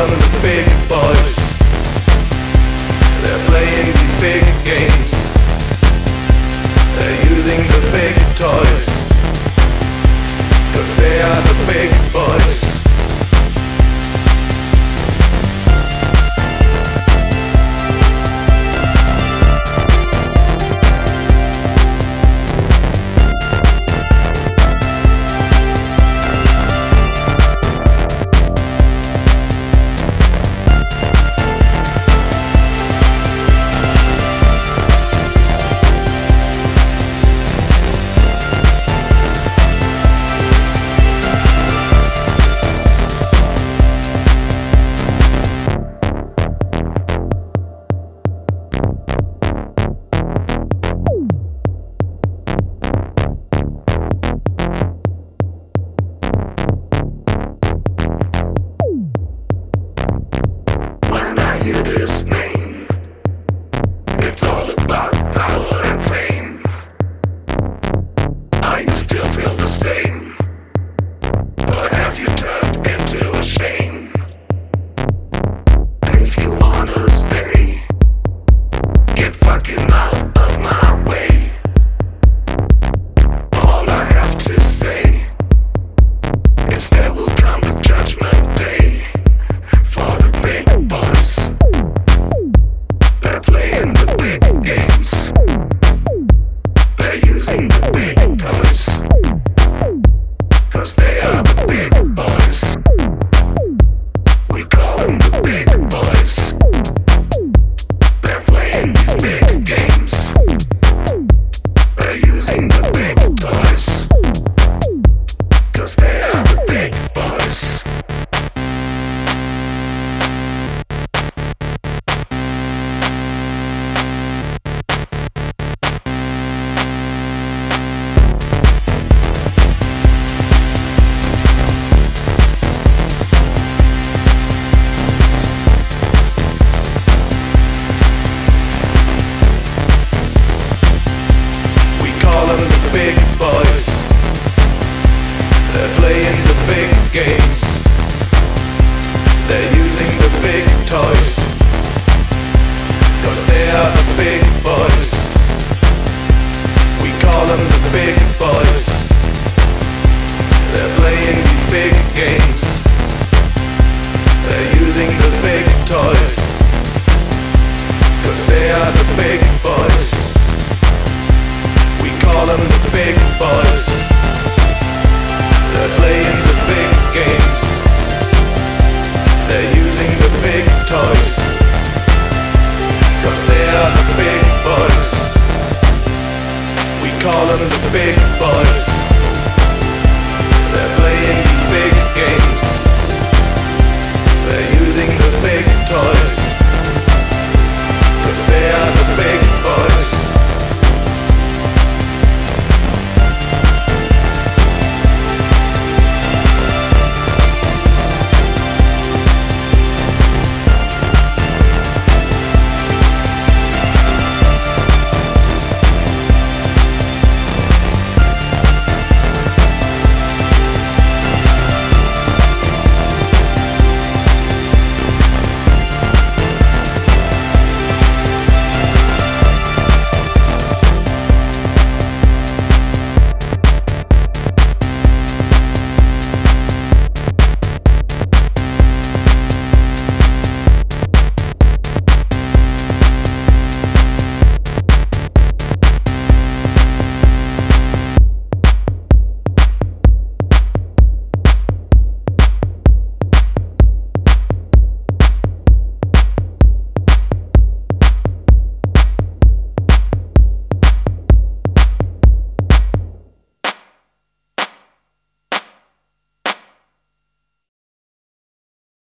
on them the big boys. They're playing these big games. They're using the big toys. Cause they are the big feel back. Call them the big boys.